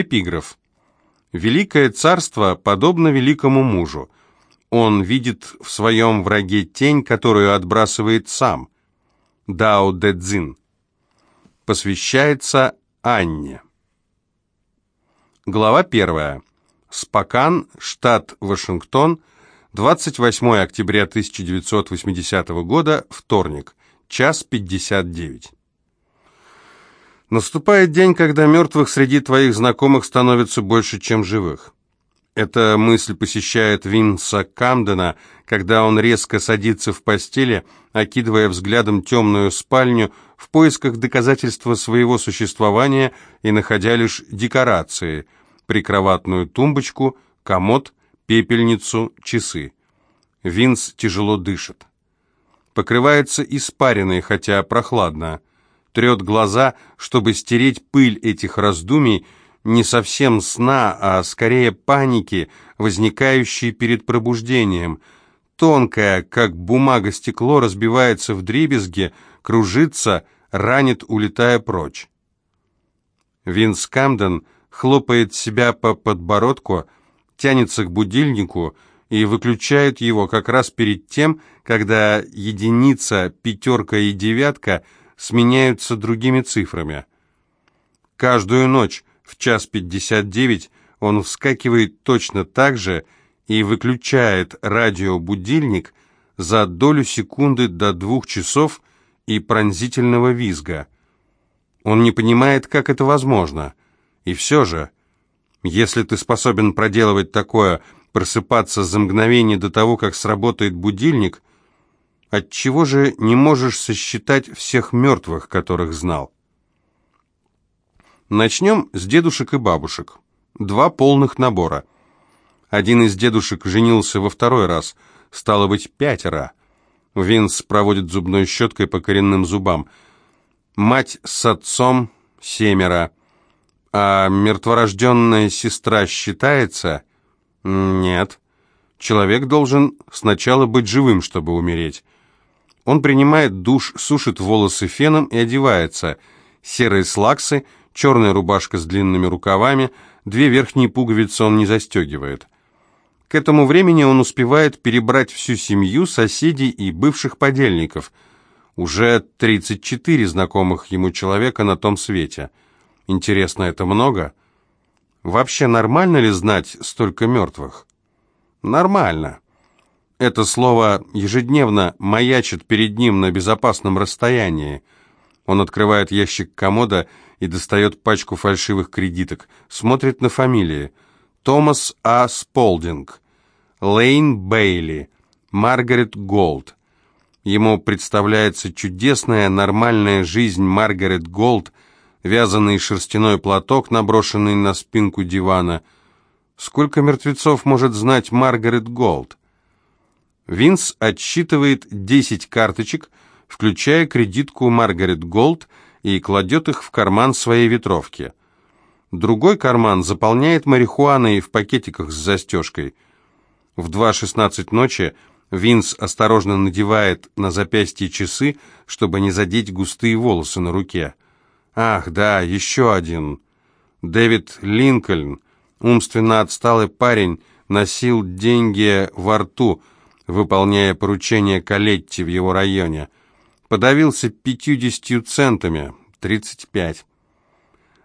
Эпиграф. «Великое царство подобно великому мужу. Он видит в своем враге тень, которую отбрасывает сам». Дао Дэ Цзин. Посвящается Анне. Глава первая. Спокан, штат Вашингтон, 28 октября 1980 года, вторник, час 59. Наступает день, когда мертвых среди твоих знакомых становится больше, чем живых. Эта мысль посещает Винса Камдена, когда он резко садится в постели, окидывая взглядом темную спальню в поисках доказательства своего существования и находя лишь декорации – прикроватную тумбочку, комод, пепельницу, часы. Винс тяжело дышит. Покрывается испариной, хотя прохладно. Трет глаза, чтобы стереть пыль этих раздумий, не совсем сна, а скорее паники, возникающей перед пробуждением. Тонкое, как бумага стекло, разбивается в дребезге, кружится, ранит, улетая прочь. Винс Камден хлопает себя по подбородку, тянется к будильнику и выключает его как раз перед тем, когда единица, пятерка и девятка сменяются другими цифрами. Каждую ночь в час пятьдесят девять он вскакивает точно так же и выключает радиобудильник за долю секунды до двух часов и пронзительного визга. Он не понимает, как это возможно – и все же, если ты способен проделывать такое, просыпаться за мгновение до того, как сработает будильник, отчего же не можешь сосчитать всех мертвых, которых знал? Начнем с дедушек и бабушек. Два полных набора. Один из дедушек женился во второй раз, стало быть, пятеро. Винс проводит зубной щеткой по коренным зубам. Мать с отцом — семеро. А мертворожденная сестра считается? Нет. Человек должен сначала быть живым, чтобы умереть. Он принимает душ, сушит волосы феном и одевается. Серые слаксы, черная рубашка с длинными рукавами, две верхние пуговицы он не застегивает. К этому времени он успевает перебрать всю семью, соседей и бывших подельников. Уже 34 знакомых ему человека на том свете – Интересно, это много? Вообще нормально ли знать столько мертвых? Нормально. Это слово ежедневно маячит перед ним на безопасном расстоянии. Он открывает ящик комода и достает пачку фальшивых кредиток, смотрит на фамилии. Томас А. Сполдинг, Лейн Бейли, Маргарет Голд. Ему представляется чудесная нормальная жизнь Маргарет Голд – вязаный шерстяной платок, наброшенный на спинку дивана. Сколько мертвецов может знать Маргарет Голд? Винс отсчитывает 10 карточек, включая кредитку Маргарет Голд, и кладет их в карман своей ветровки. Другой карман заполняет марихуаной в пакетиках с застежкой. В 2.16 ночи Винс осторожно надевает на запястье часы, чтобы не задеть густые волосы на руке. Ах, да, еще один. Дэвид Линкольн, умственно отсталый парень, носил деньги во рту, выполняя поручение Калетти в его районе. Подавился пятьюдесятью центами, тридцать пять.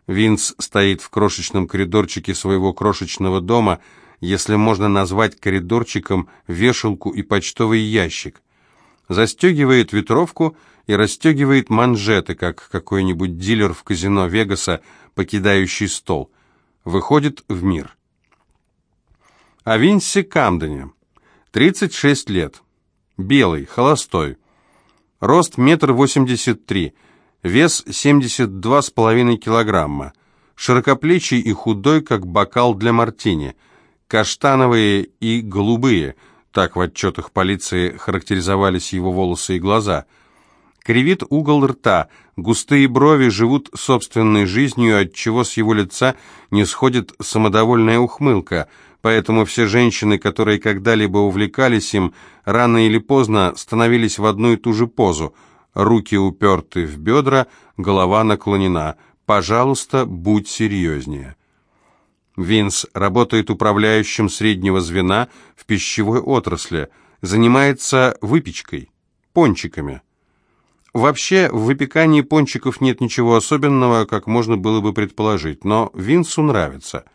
Винс стоит в крошечном коридорчике своего крошечного дома, если можно назвать коридорчиком вешалку и почтовый ящик. Застегивает ветровку и расстегивает манжеты, как какой-нибудь дилер в казино Вегаса, покидающий стол. Выходит в мир. О Винсе Камдене. 36 лет. Белый, холостой. Рост метр восемьдесят три. Вес 72,5 килограмма. Широкоплечий и худой, как бокал для мартини. Каштановые и голубые. Так в отчетах полиции характеризовались его волосы и глаза – Кривит угол рта, густые брови живут собственной жизнью, отчего с его лица не сходит самодовольная ухмылка, поэтому все женщины, которые когда-либо увлекались им, рано или поздно становились в одну и ту же позу, руки уперты в бедра, голова наклонена. «Пожалуйста, будь серьезнее». Винс работает управляющим среднего звена в пищевой отрасли, занимается выпечкой, пончиками. Вообще, в выпекании пончиков нет ничего особенного, как можно было бы предположить, но Винсу нравится.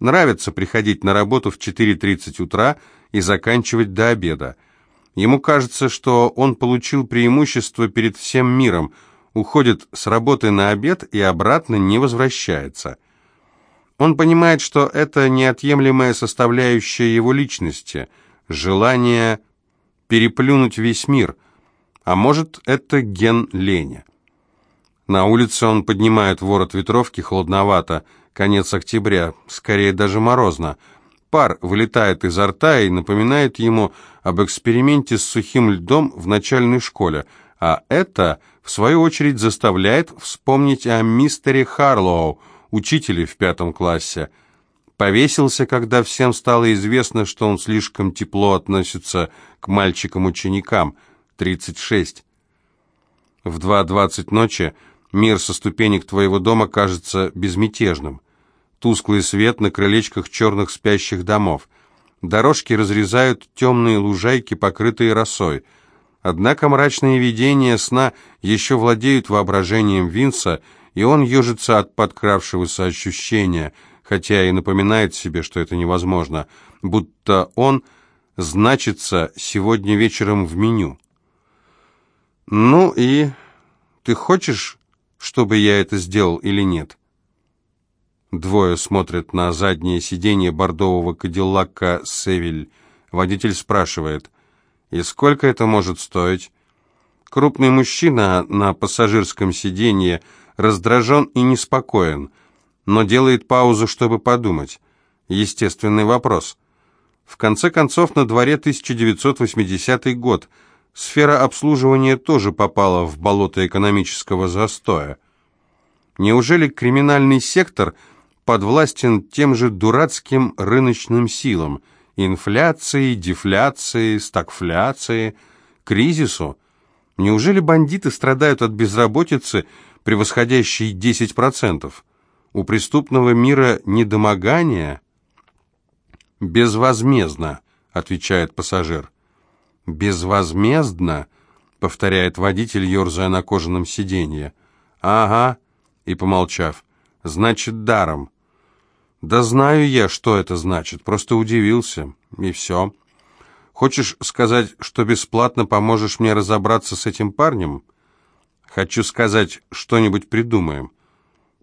Нравится приходить на работу в 4.30 утра и заканчивать до обеда. Ему кажется, что он получил преимущество перед всем миром, уходит с работы на обед и обратно не возвращается. Он понимает, что это неотъемлемая составляющая его личности, желание переплюнуть весь мир, а может, это ген лени. На улице он поднимает ворот ветровки холодновато, конец октября, скорее даже морозно. Пар вылетает изо рта и напоминает ему об эксперименте с сухим льдом в начальной школе, а это, в свою очередь, заставляет вспомнить о мистере Харлоу, учителе в пятом классе. Повесился, когда всем стало известно, что он слишком тепло относится к мальчикам-ученикам. 36. В 2.20 ночи мир со ступенек твоего дома кажется безмятежным. Тусклый свет на крылечках черных спящих домов. Дорожки разрезают темные лужайки, покрытые росой. Однако мрачные видения сна еще владеют воображением Винса, и он ежится от подкравшегося ощущения, хотя и напоминает себе, что это невозможно, будто он значится сегодня вечером в меню. «Ну и ты хочешь, чтобы я это сделал или нет?» Двое смотрят на заднее сиденье бордового кадиллака «Севиль». Водитель спрашивает, «И сколько это может стоить?» Крупный мужчина на пассажирском сиденье – раздражен и неспокоен, но делает паузу, чтобы подумать. Естественный вопрос. В конце концов, на дворе 1980 год. Сфера обслуживания тоже попала в болото экономического застоя. Неужели криминальный сектор подвластен тем же дурацким рыночным силам, инфляции, дефляции, стагфляции, кризису? Неужели бандиты страдают от безработицы превосходящий 10%. У преступного мира недомогание безвозмездно, отвечает пассажир. Безвозмездно, повторяет водитель, ерзая на кожаном сиденье. Ага, и помолчав, значит даром. Да знаю я, что это значит, просто удивился, и все. Хочешь сказать, что бесплатно поможешь мне разобраться с этим парнем? Хочу сказать, что-нибудь придумаем.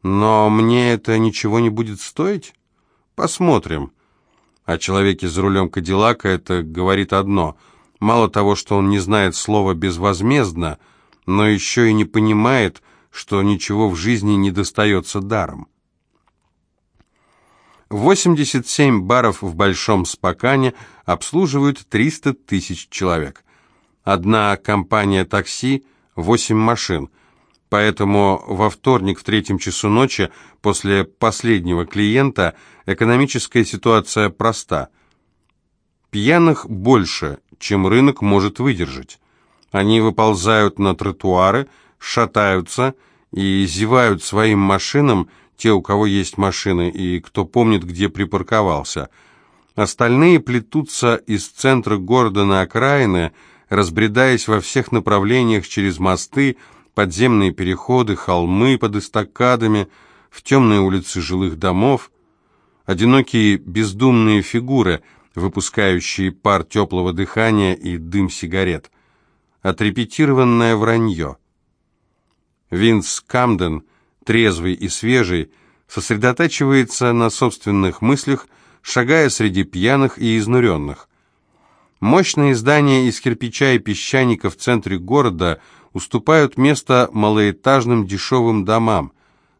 Но мне это ничего не будет стоить? Посмотрим. О человеке за рулем Кадиллака это говорит одно. Мало того, что он не знает слова «безвозмездно», но еще и не понимает, что ничего в жизни не достается даром. 87 баров в Большом Спокане обслуживают 300 тысяч человек. Одна компания такси восемь машин. Поэтому во вторник в третьем часу ночи, после последнего клиента, экономическая ситуация проста. Пьяных больше, чем рынок может выдержать. Они выползают на тротуары, шатаются и зевают своим машинам, те, у кого есть машины и кто помнит, где припарковался. Остальные плетутся из центра города на окраины, разбредаясь во всех направлениях через мосты, подземные переходы, холмы под эстакадами, в темные улицы жилых домов. Одинокие бездумные фигуры, выпускающие пар теплого дыхания и дым сигарет. Отрепетированное вранье. Винс Камден, трезвый и свежий, сосредотачивается на собственных мыслях, шагая среди пьяных и изнуренных. Мощные здания из кирпича и песчаника в центре города уступают место малоэтажным дешевым домам,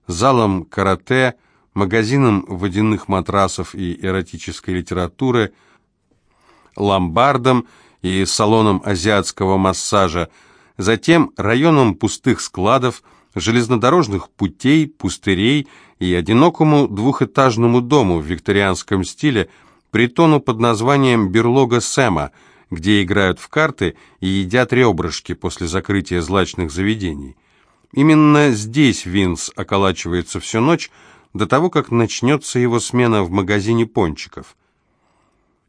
залам карате, магазинам водяных матрасов и эротической литературы, ломбардам и салонам азиатского массажа, затем районам пустых складов, железнодорожных путей, пустырей и одинокому двухэтажному дому в викторианском стиле – притону под названием «Берлога Сэма», где играют в карты и едят ребрышки после закрытия злачных заведений. Именно здесь Винс околачивается всю ночь, до того, как начнется его смена в магазине пончиков.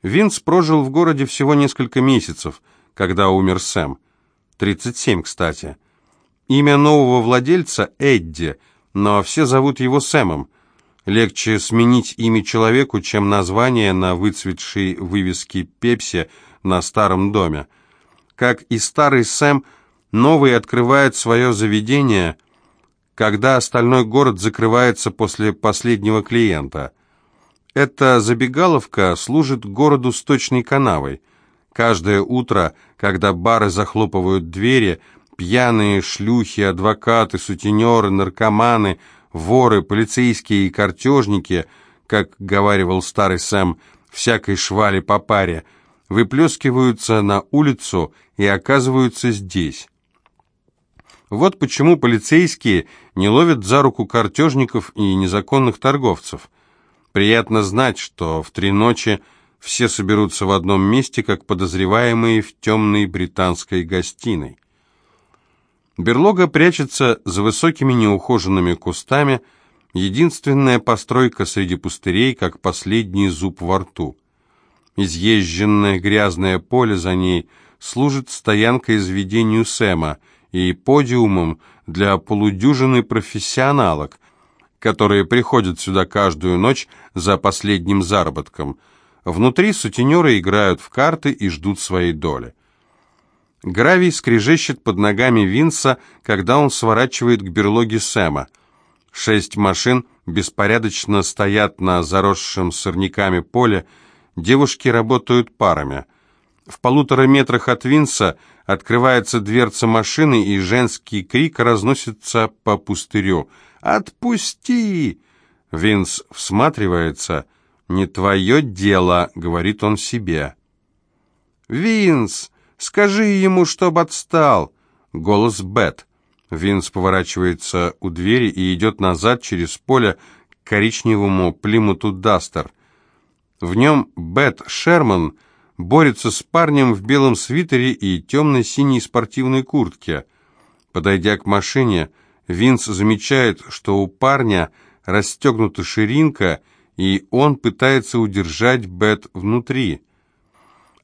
Винс прожил в городе всего несколько месяцев, когда умер Сэм. 37, кстати. Имя нового владельца – Эдди, но все зовут его Сэмом. Легче сменить имя человеку, чем название на выцветшей вывеске «Пепси» на старом доме. Как и старый Сэм, новый открывает свое заведение, когда остальной город закрывается после последнего клиента. Эта забегаловка служит городу сточной канавой. Каждое утро, когда бары захлопывают двери, пьяные шлюхи, адвокаты, сутенеры, наркоманы, воры, полицейские и картежники, как говаривал старый Сэм, всякой швали по паре, выплескиваются на улицу и оказываются здесь. Вот почему полицейские не ловят за руку картежников и незаконных торговцев. Приятно знать, что в три ночи все соберутся в одном месте, как подозреваемые в темной британской гостиной. Берлога прячется за высокими неухоженными кустами, единственная постройка среди пустырей, как последний зуб во рту. Изъезженное грязное поле за ней служит стоянкой изведению Сэма – и подиумом для полудюжины профессионалок, которые приходят сюда каждую ночь за последним заработком. Внутри сутенеры играют в карты и ждут своей доли. Гравий скрежещет под ногами Винса, когда он сворачивает к берлоге Сэма. Шесть машин беспорядочно стоят на заросшем сорняками поле, девушки работают парами. В полутора метрах от Винса – Открывается дверца машины, и женский крик разносится по пустырю. «Отпусти!» Винс всматривается. «Не твое дело», — говорит он себе. «Винс, скажи ему, чтоб отстал!» Голос Бет. Винс поворачивается у двери и идет назад через поле к коричневому Плимуту Дастер. В нем Бет Шерман — борется с парнем в белом свитере и темно-синей спортивной куртке. Подойдя к машине, Винс замечает, что у парня расстегнута ширинка, и он пытается удержать Бет внутри.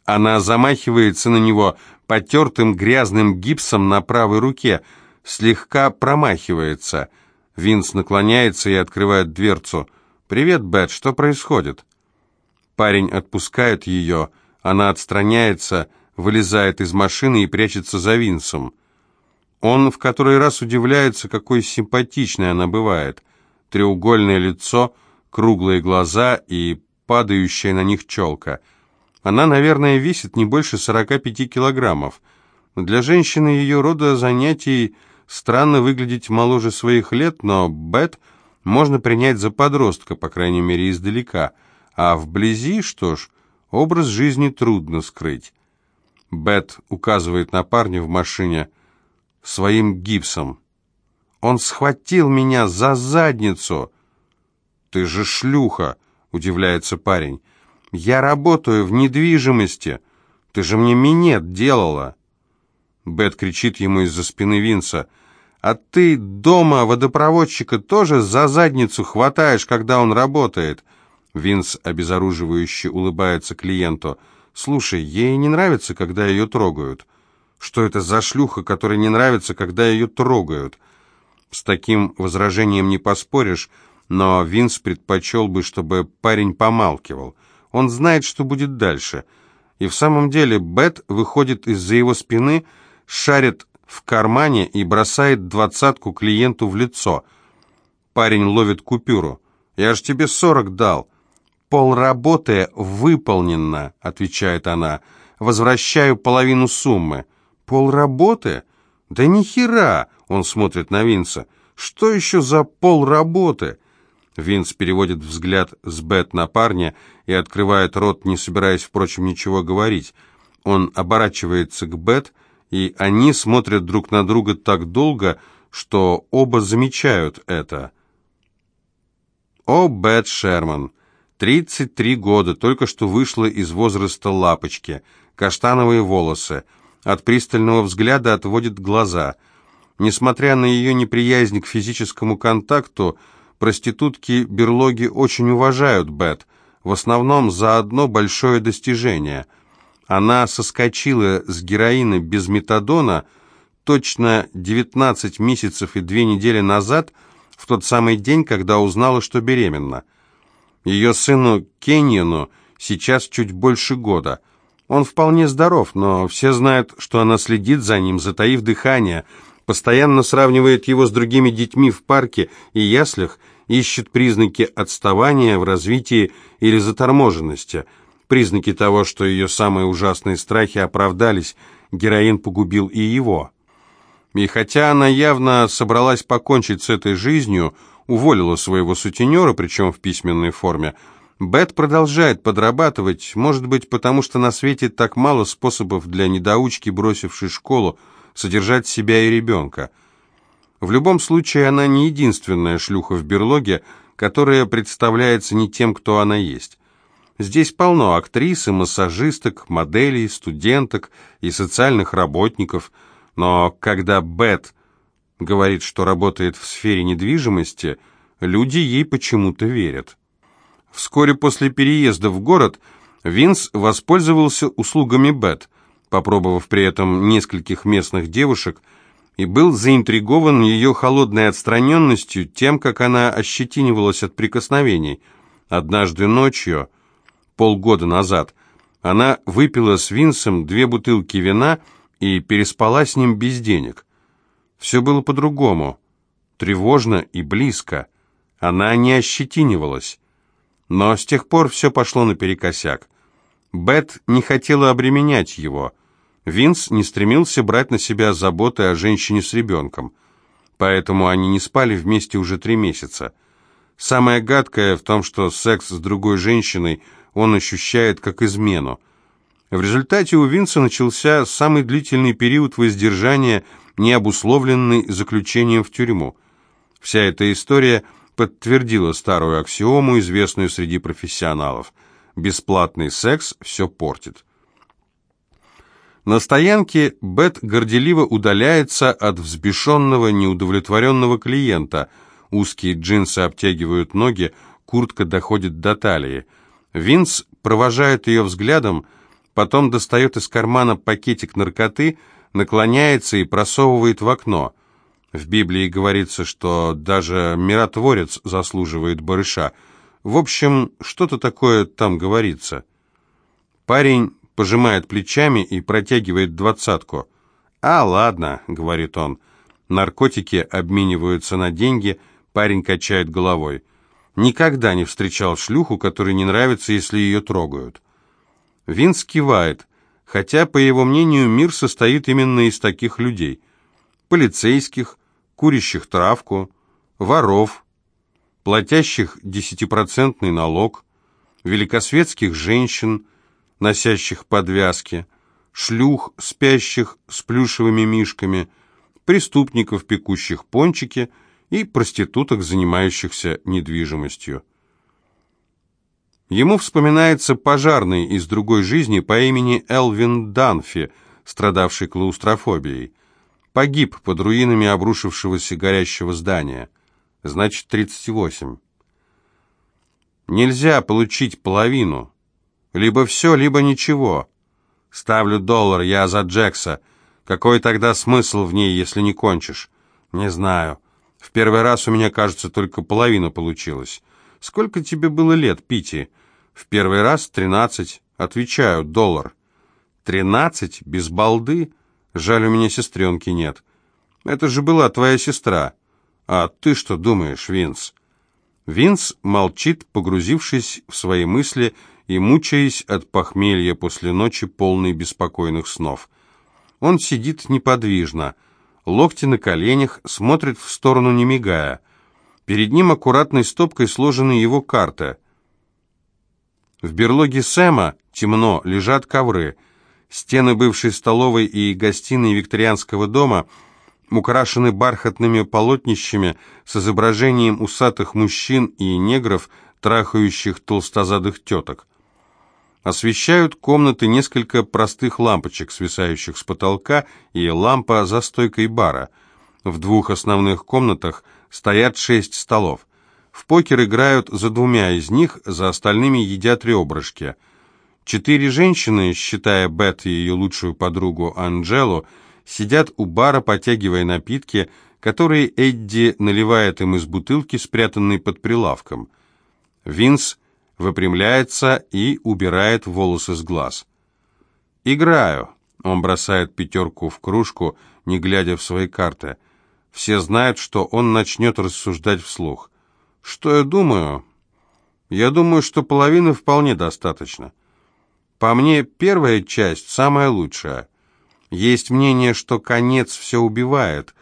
Она замахивается на него потертым грязным гипсом на правой руке, слегка промахивается. Винс наклоняется и открывает дверцу. «Привет, Бет, что происходит?» Парень отпускает ее, она отстраняется, вылезает из машины и прячется за Винсом. Он в который раз удивляется, какой симпатичной она бывает. Треугольное лицо, круглые глаза и падающая на них челка. Она, наверное, весит не больше 45 килограммов. Для женщины ее рода занятий странно выглядеть моложе своих лет, но Бет можно принять за подростка, по крайней мере, издалека. А вблизи, что ж, Образ жизни трудно скрыть. Бет указывает на парня в машине своим гипсом. «Он схватил меня за задницу!» «Ты же шлюха!» — удивляется парень. «Я работаю в недвижимости. Ты же мне минет делала!» Бет кричит ему из-за спины Винса. «А ты дома водопроводчика тоже за задницу хватаешь, когда он работает?» Винс обезоруживающе улыбается клиенту. «Слушай, ей не нравится, когда ее трогают». «Что это за шлюха, которой не нравится, когда ее трогают?» С таким возражением не поспоришь, но Винс предпочел бы, чтобы парень помалкивал. Он знает, что будет дальше. И в самом деле Бет выходит из-за его спины, шарит в кармане и бросает двадцатку клиенту в лицо. Парень ловит купюру. «Я ж тебе сорок дал». «Полработы выполнено», — отвечает она. «Возвращаю половину суммы». «Полработы? Да ни хера!» — он смотрит на Винса. «Что еще за полработы?» Винс переводит взгляд с Бет на парня и открывает рот, не собираясь, впрочем, ничего говорить. Он оборачивается к Бет, и они смотрят друг на друга так долго, что оба замечают это. «О, Бет Шерман!» 33 года, только что вышла из возраста лапочки, каштановые волосы, от пристального взгляда отводит глаза. Несмотря на ее неприязнь к физическому контакту, проститутки берлоги очень уважают Бет, в основном за одно большое достижение. Она соскочила с героина без метадона точно 19 месяцев и две недели назад, в тот самый день, когда узнала, что беременна. Ее сыну Кеньону сейчас чуть больше года. Он вполне здоров, но все знают, что она следит за ним, затаив дыхание, постоянно сравнивает его с другими детьми в парке и яслях, ищет признаки отставания в развитии или заторможенности, признаки того, что ее самые ужасные страхи оправдались, героин погубил и его. И хотя она явно собралась покончить с этой жизнью, уволила своего сутенера, причем в письменной форме, Бет продолжает подрабатывать, может быть, потому что на свете так мало способов для недоучки, бросившей школу, содержать себя и ребенка. В любом случае, она не единственная шлюха в берлоге, которая представляется не тем, кто она есть. Здесь полно актрис массажисток, моделей, студенток и социальных работников, но когда Бет говорит, что работает в сфере недвижимости, люди ей почему-то верят. Вскоре после переезда в город Винс воспользовался услугами Бет, попробовав при этом нескольких местных девушек, и был заинтригован ее холодной отстраненностью, тем, как она ощетинивалась от прикосновений. Однажды ночью, полгода назад, она выпила с Винсом две бутылки вина и переспала с ним без денег. Все было по-другому, тревожно и близко. Она не ощетинивалась. Но с тех пор все пошло наперекосяк. Бет не хотела обременять его. Винс не стремился брать на себя заботы о женщине с ребенком. Поэтому они не спали вместе уже три месяца. Самое гадкое в том, что секс с другой женщиной он ощущает как измену. В результате у Винса начался самый длительный период воздержания, не обусловленный заключением в тюрьму. Вся эта история – подтвердила старую аксиому, известную среди профессионалов. Бесплатный секс все портит. На стоянке Бет горделиво удаляется от взбешенного, неудовлетворенного клиента. Узкие джинсы обтягивают ноги, куртка доходит до талии. Винс провожает ее взглядом, потом достает из кармана пакетик наркоты, наклоняется и просовывает в окно. В Библии говорится, что даже миротворец заслуживает барыша. В общем, что-то такое там говорится. Парень пожимает плечами и протягивает двадцатку. «А, ладно», — говорит он. Наркотики обмениваются на деньги, парень качает головой. Никогда не встречал шлюху, которой не нравится, если ее трогают. Винс кивает, хотя, по его мнению, мир состоит именно из таких людей. Полицейских, курящих травку, воров, платящих десятипроцентный налог, великосветских женщин, носящих подвязки, шлюх, спящих с плюшевыми мишками, преступников, пекущих пончики и проституток, занимающихся недвижимостью. Ему вспоминается пожарный из другой жизни по имени Элвин Данфи, страдавший клаустрофобией. Погиб под руинами обрушившегося горящего здания. Значит, 38. Нельзя получить половину. Либо все, либо ничего. Ставлю доллар, я за Джекса. Какой тогда смысл в ней, если не кончишь? Не знаю. В первый раз у меня, кажется, только половина получилась. Сколько тебе было лет, Пити? В первый раз тринадцать. Отвечаю, доллар. Тринадцать? Без балды? Жаль, у меня сестренки нет. Это же была твоя сестра. А ты что думаешь, Винс?» Винс молчит, погрузившись в свои мысли и мучаясь от похмелья после ночи, полной беспокойных снов. Он сидит неподвижно, локти на коленях, смотрит в сторону, не мигая. Перед ним аккуратной стопкой сложены его карты. В берлоге Сэма темно, лежат ковры — Стены бывшей столовой и гостиной викторианского дома украшены бархатными полотнищами с изображением усатых мужчин и негров, трахающих толстозадых теток. Освещают комнаты несколько простых лампочек, свисающих с потолка, и лампа за стойкой бара. В двух основных комнатах стоят шесть столов. В покер играют за двумя из них, за остальными едят ребрышки. Четыре женщины, считая Бет и ее лучшую подругу Анджелу, сидят у бара, потягивая напитки, которые Эдди наливает им из бутылки, спрятанной под прилавком. Винс выпрямляется и убирает волосы с глаз. «Играю», — он бросает пятерку в кружку, не глядя в свои карты. Все знают, что он начнет рассуждать вслух. «Что я думаю?» «Я думаю, что половины вполне достаточно. По мне, первая часть самая лучшая. Есть мнение, что конец все убивает,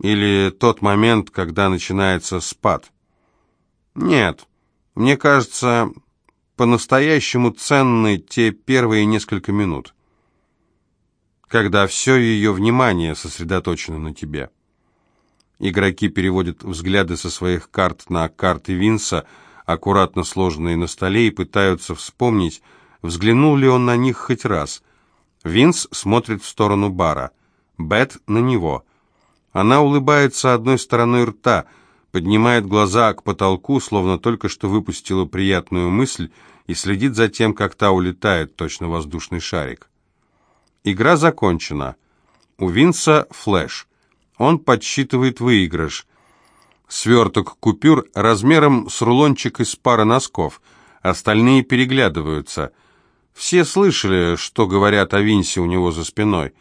или тот момент, когда начинается спад. Нет, мне кажется, по-настоящему ценны те первые несколько минут, когда все ее внимание сосредоточено на тебе. Игроки переводят взгляды со своих карт на карты Винса, аккуратно сложенные на столе, и пытаются вспомнить, взглянул ли он на них хоть раз. Винс смотрит в сторону бара, Бет на него. Она улыбается одной стороной рта – поднимает глаза к потолку, словно только что выпустила приятную мысль, и следит за тем, как та улетает, точно воздушный шарик. Игра закончена. У Винса флеш. Он подсчитывает выигрыш. Сверток купюр размером с рулончик из пары носков. Остальные переглядываются. Все слышали, что говорят о Винсе у него за спиной.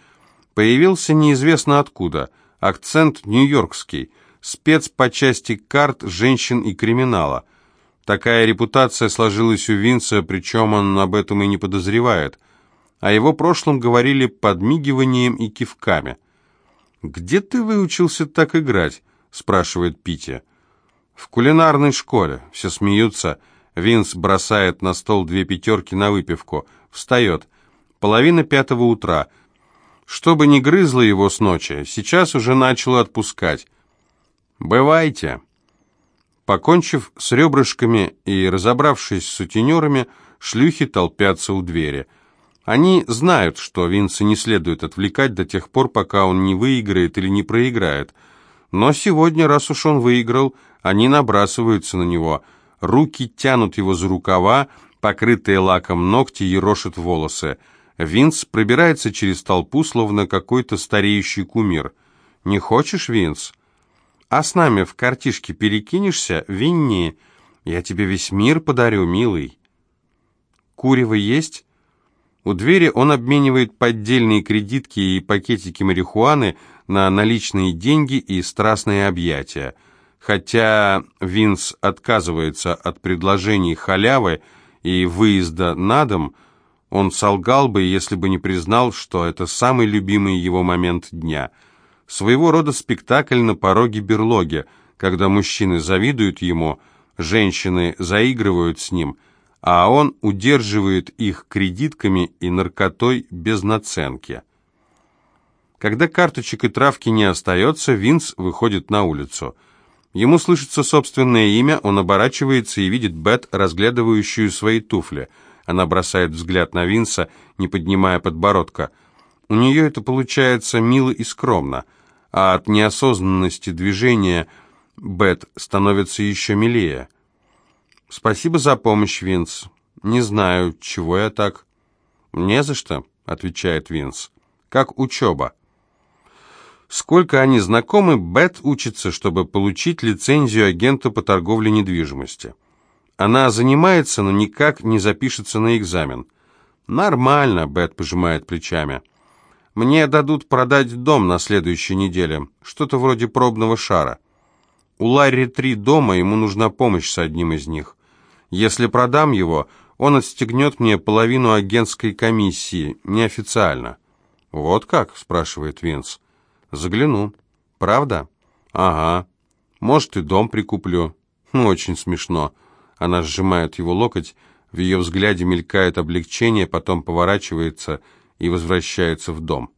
Появился неизвестно откуда. Акцент нью-йоркский спец по части карт, женщин и криминала. Такая репутация сложилась у Винса, причем он об этом и не подозревает. О его прошлом говорили подмигиванием и кивками. «Где ты выучился так играть?» — спрашивает Питти. «В кулинарной школе». Все смеются. Винс бросает на стол две пятерки на выпивку. Встает. Половина пятого утра. Чтобы не грызло его с ночи, сейчас уже начало отпускать. «Бывайте!» Покончив с ребрышками и разобравшись с сутенерами, шлюхи толпятся у двери. Они знают, что Винса не следует отвлекать до тех пор, пока он не выиграет или не проиграет. Но сегодня, раз уж он выиграл, они набрасываются на него. Руки тянут его за рукава, покрытые лаком ногти ерошат волосы. Винс пробирается через толпу, словно какой-то стареющий кумир. «Не хочешь, Винс?» А с нами в картишке перекинешься, Винни? Я тебе весь мир подарю, милый. Курево есть? У двери он обменивает поддельные кредитки и пакетики марихуаны на наличные деньги и страстные объятия. Хотя Винс отказывается от предложений халявы и выезда на дом, он солгал бы, если бы не признал, что это самый любимый его момент дня – Своего рода спектакль на пороге берлоги, когда мужчины завидуют ему, женщины заигрывают с ним, а он удерживает их кредитками и наркотой без наценки. Когда карточек и травки не остается, Винс выходит на улицу. Ему слышится собственное имя, он оборачивается и видит Бет, разглядывающую свои туфли. Она бросает взгляд на Винса, не поднимая подбородка. У нее это получается мило и скромно – а от неосознанности движения Бет становится еще милее. «Спасибо за помощь, Винс. Не знаю, чего я так...» «Не за что», — отвечает Винс. «Как учеба». Сколько они знакомы, Бет учится, чтобы получить лицензию агента по торговле недвижимости. Она занимается, но никак не запишется на экзамен. «Нормально», — Бет пожимает плечами. Мне дадут продать дом на следующей неделе, что-то вроде пробного шара. У Ларри три дома, ему нужна помощь с одним из них. Если продам его, он отстегнет мне половину агентской комиссии, неофициально». «Вот как?» — спрашивает Винс. «Загляну». «Правда?» «Ага. Может, и дом прикуплю». «Ну, очень смешно». Она сжимает его локоть, в ее взгляде мелькает облегчение, потом поворачивается и возвращается в дом.